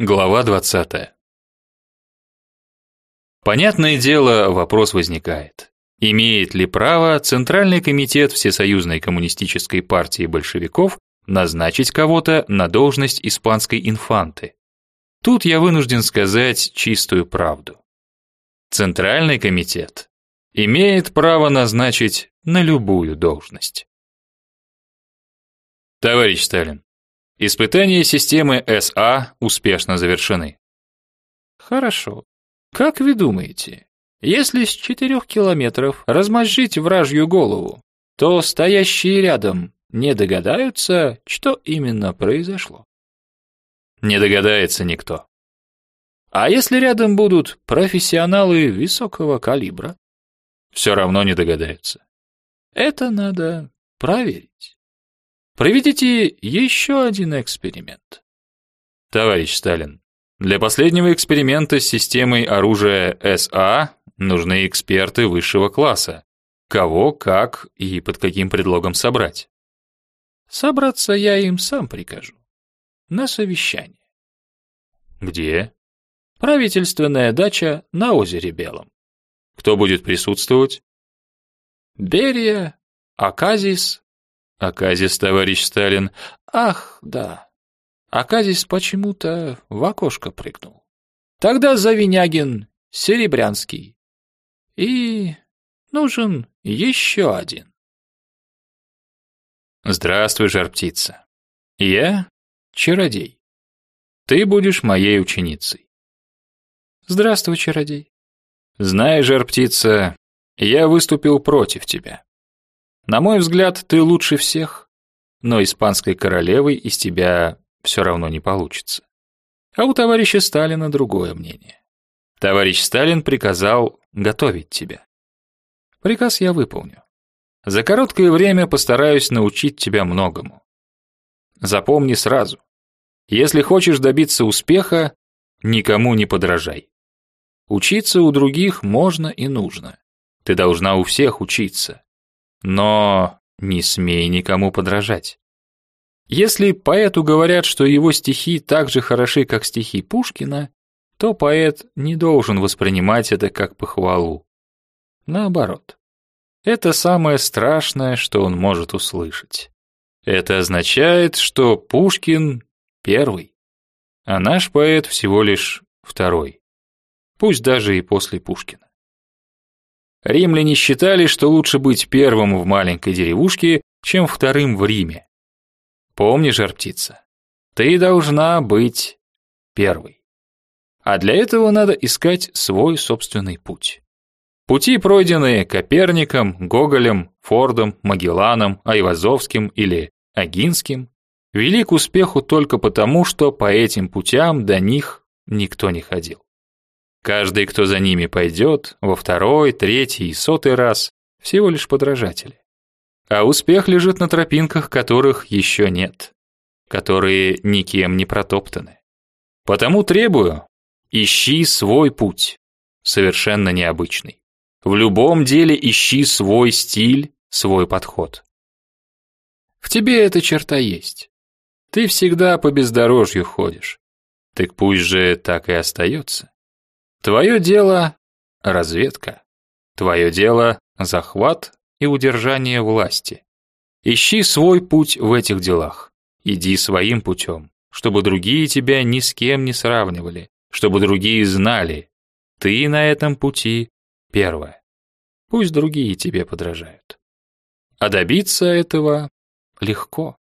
Глава 20. Понятное дело, вопрос возникает. Имеет ли право Центральный комитет Всесоюзной коммунистической партии большевиков назначить кого-то на должность испанской инфанты? Тут я вынужден сказать чистую правду. Центральный комитет имеет право назначить на любую должность. Товарищ Сталин, Испытания системы СА успешно завершены. Хорошо. Как вы думаете, если с четырех километров размозжить вражью голову, то стоящие рядом не догадаются, что именно произошло? Не догадается никто. А если рядом будут профессионалы высокого калибра? Все равно не догадаются. Это надо проверить. Проведите еще один эксперимент. Товарищ Сталин, для последнего эксперимента с системой оружия СА нужны эксперты высшего класса. Кого, как и под каким предлогом собрать? Собраться я им сам прикажу. На совещание. Где? Правительственная дача на озере Белом. Кто будет присутствовать? Берия, Аказис, Аказис, товарищ Сталин. Ах, да. Аказис почему-то в окошко прыгнул. Тогда Завинягин, Серебрянский. И нужен еще один. Здравствуй, жар-птица. Я чародей. Ты будешь моей ученицей. Здравствуй, чародей. Знаешь, жар-птица, я выступил против тебя. На мой взгляд, ты лучше всех, но испанской королевой из тебя все равно не получится. А у товарища Сталина другое мнение. Товарищ Сталин приказал готовить тебя. Приказ я выполню. За короткое время постараюсь научить тебя многому. Запомни сразу. Если хочешь добиться успеха, никому не подражай. Учиться у других можно и нужно. Ты должна у всех учиться. Но не смей никому подражать. Если поэту говорят, что его стихи так же хороши, как стихи Пушкина, то поэт не должен воспринимать это как похвалу. Наоборот. Это самое страшное, что он может услышать. Это означает, что Пушкин первый, а наш поэт всего лишь второй. Пусть даже и после Пушкина. Римляне считали, что лучше быть первым в маленькой деревушке, чем вторым в Риме. Помни, жар-птица, ты должна быть первой. А для этого надо искать свой собственный путь. Пути, пройденные Коперником, Гоголем, Фордом, Магелланом, Айвазовским или Агинским, вели к успеху только потому, что по этим путям до них никто не ходил. Каждый, кто за ними пойдет, во второй, третий и сотый раз, всего лишь подражатели. А успех лежит на тропинках, которых еще нет, которые никем не протоптаны. Потому требую, ищи свой путь, совершенно необычный. В любом деле ищи свой стиль, свой подход. В тебе эта черта есть. Ты всегда по бездорожью ходишь. Так пусть же так и остается. Твое дело — разведка. Твое дело — захват и удержание власти. Ищи свой путь в этих делах. Иди своим путем, чтобы другие тебя ни с кем не сравнивали, чтобы другие знали, ты на этом пути первая. Пусть другие тебе подражают. А добиться этого легко.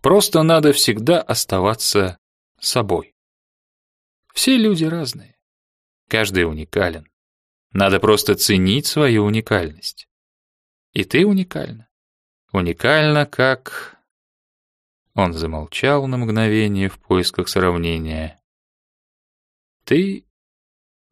Просто надо всегда оставаться собой. Все люди разные. Каждый уникален. Надо просто ценить свою уникальность. И ты уникальна. Уникальна, как... Он замолчал на мгновение в поисках сравнения. Ты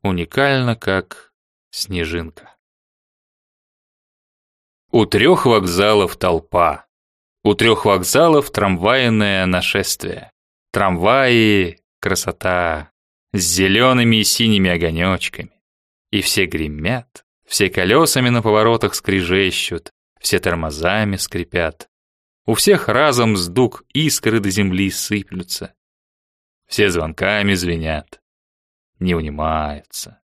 уникальна, как снежинка. У трех вокзалов толпа. У трех вокзалов трамвайное нашествие. Трамваи — красота с зелеными и синими огонечками. И все гремят, все колесами на поворотах скрежещут, все тормозами скрипят. У всех разом сдуг искры до земли сыплются. Все звонками звенят. Не унимаются.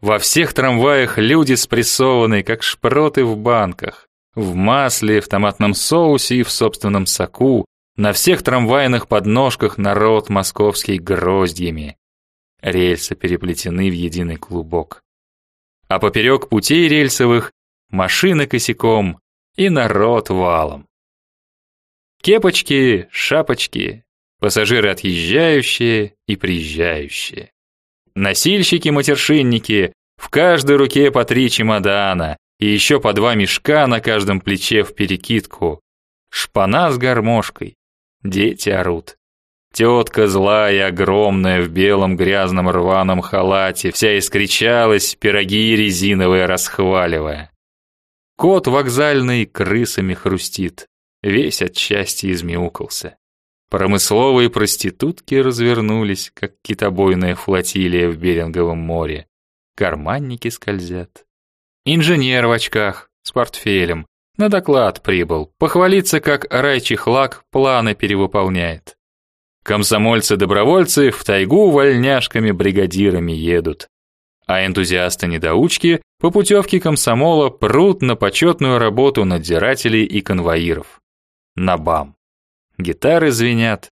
Во всех трамваях люди спрессованы, как шпроты в банках. В масле, в томатном соусе и в собственном соку. На всех трамвайных подножках народ московский гроздьями. Рельсы переплетены в единый клубок. А поперек путей рельсовых машины косяком и народ валом. Кепочки, шапочки, пассажиры отъезжающие и приезжающие. Носильщики-матершинники, в каждой руке по три чемодана и еще по два мешка на каждом плече в перекидку. Шпана с гармошкой. Дети орут. Тетка злая, огромная, в белом грязном рваном халате, вся искричалась, пироги резиновые расхваливая. Кот вокзальный крысами хрустит, весь от счастья измяукался. Промысловые проститутки развернулись, как китобойная флотилия в Беринговом море. Карманники скользят. Инженер в очках, с портфелем, на доклад прибыл, похвалиться, как райчихлак планы перевыполняет. Комсомольцы-добровольцы в тайгу вольняшками-бригадирами едут. А энтузиасты-недоучки по путевке комсомола прут на почетную работу надзирателей и конвоиров. На БАМ. Гитары звенят,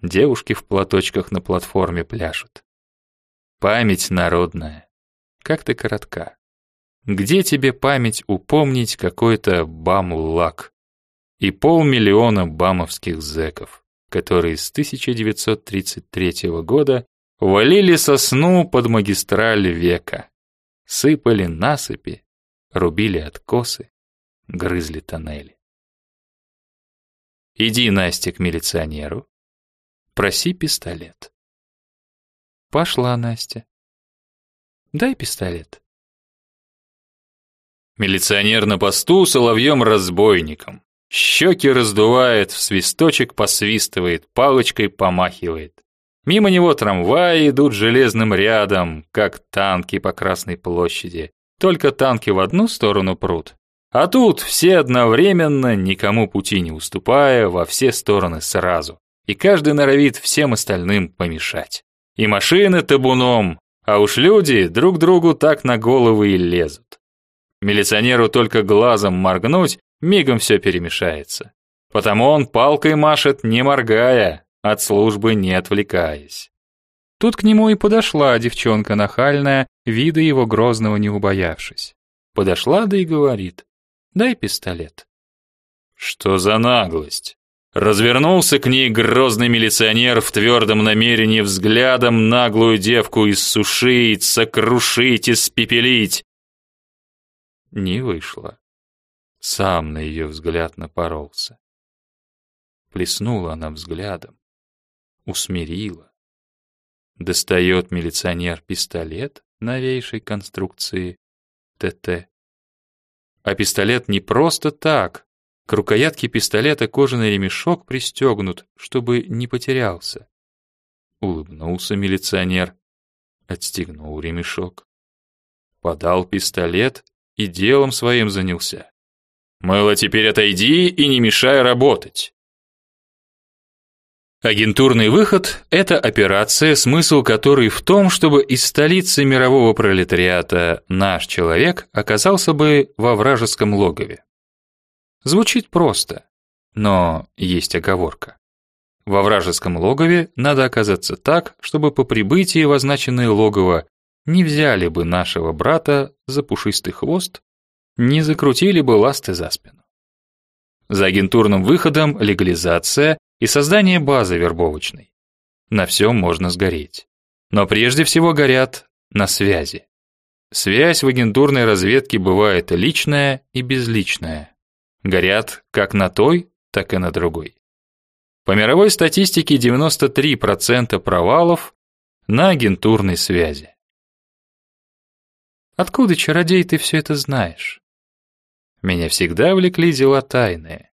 девушки в платочках на платформе пляшут. Память народная, как ты коротка. Где тебе память упомнить какой-то бам-лак и полмиллиона бамовских зэков, которые с 1933 года валили сосну под магистраль века, сыпали насыпи, рубили откосы, грызли тоннели. Иди, Настя, к милиционеру. Проси пистолет. Пошла Настя. Дай пистолет. Милиционер на посту соловьем-разбойником. Щеки раздувает, в свисточек посвистывает, палочкой помахивает. Мимо него трамваи идут железным рядом, как танки по Красной площади. Только танки в одну сторону прут, а тут все одновременно, никому пути не уступая, во все стороны сразу. И каждый норовит всем остальным помешать. И машины табуном, а уж люди друг другу так на головы и лезут. Милиционеру только глазом моргнуть, мигом все перемешается. Потому он палкой машет, не моргая, от службы не отвлекаясь. Тут к нему и подошла девчонка нахальная, вида его грозного не убоявшись. Подошла да и говорит. Дай пистолет». «Что за наглость?» Развернулся к ней грозный милиционер в твердом намерении взглядом наглую девку иссушить, сокрушить, испепелить. Не вышло. Сам на ее взгляд напоролся. Плеснула она взглядом, усмирила. Достает милиционер пистолет новейшей конструкции ТТ а пистолет не просто так. К рукоятке пистолета кожаный ремешок пристегнут, чтобы не потерялся. Улыбнулся милиционер, отстегнул ремешок. Подал пистолет и делом своим занялся. Мыло, теперь отойди и не мешай работать. Агентурный выход – это операция, смысл которой в том, чтобы из столицы мирового пролетариата наш человек оказался бы во вражеском логове. Звучит просто, но есть оговорка. Во вражеском логове надо оказаться так, чтобы по прибытии в означенное логово не взяли бы нашего брата за пушистый хвост, не закрутили бы ласты за спину. За агентурным выходом легализация и создание базы вербовочной. На всем можно сгореть. Но прежде всего горят на связи. Связь в агентурной разведке бывает личная и безличная. Горят как на той, так и на другой. По мировой статистике 93% провалов на агентурной связи. Откуда, чародей, ты все это знаешь? Меня всегда влекли дела тайные.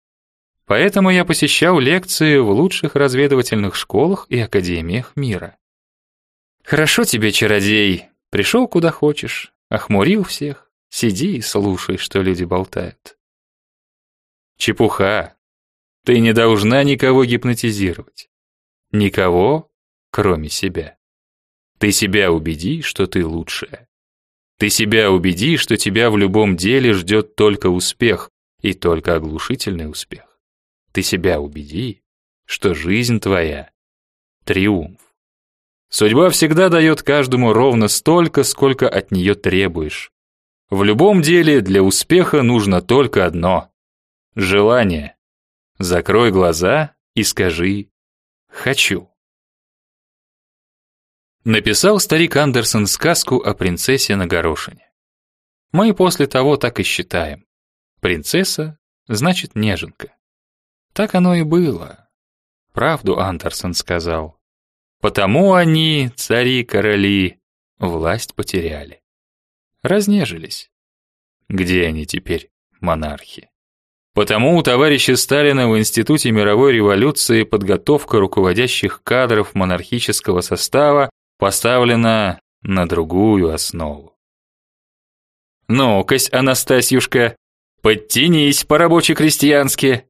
Поэтому я посещал лекции в лучших разведывательных школах и академиях мира. Хорошо тебе, чародей, пришел куда хочешь, охмурил всех, сиди и слушай, что люди болтают. Чепуха. Ты не должна никого гипнотизировать. Никого, кроме себя. Ты себя убеди, что ты лучшая. Ты себя убеди, что тебя в любом деле ждет только успех, и только оглушительный успех. Ты себя убеди, что жизнь твоя — триумф. Судьба всегда дает каждому ровно столько, сколько от нее требуешь. В любом деле для успеха нужно только одно — желание. Закрой глаза и скажи «хочу». Написал старик Андерсон сказку о принцессе на горошине. Мы после того так и считаем. Принцесса значит неженка. Так оно и было. Правду Андерсон сказал. Потому они, цари-короли, власть потеряли. Разнежились. Где они теперь, монархи? Потому у товарища Сталина в Институте мировой революции подготовка руководящих кадров монархического состава поставлена на другую основу. «Ну-кась, Анастасьюшка, подтянись по-рабоче-крестьянски!»